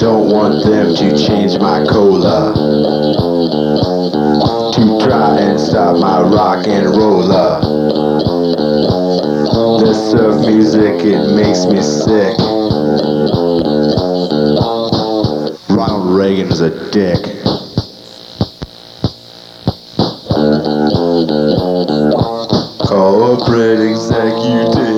don't want them to change my cola. To try and stop my rock and roller. This surf music, it makes me sick. Ronald Reagan is a dick. Corporate executive.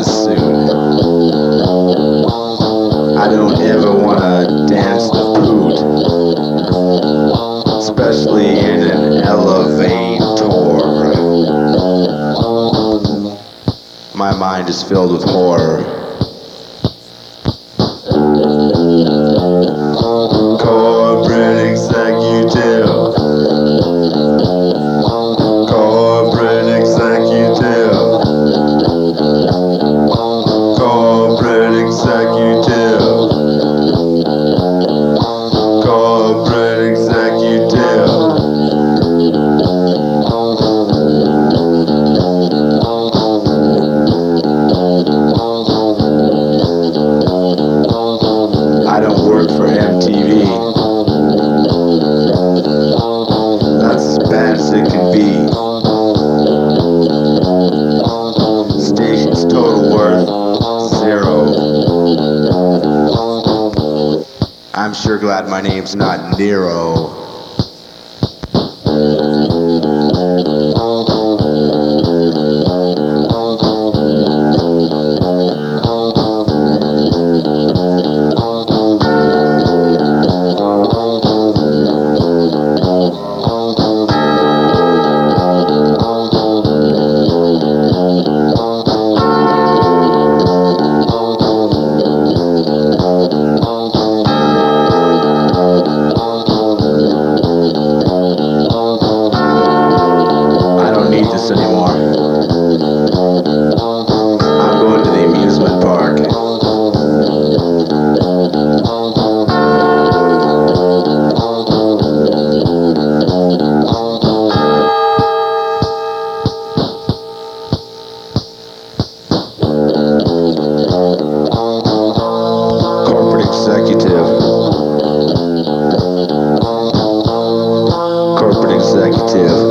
Suit. I don't ever wanna dance the poot. Especially in an elevator. My mind is filled with horror. It can be. Station's total worth zero. I'm sure glad my name's not Nero. executive. Corporate executive.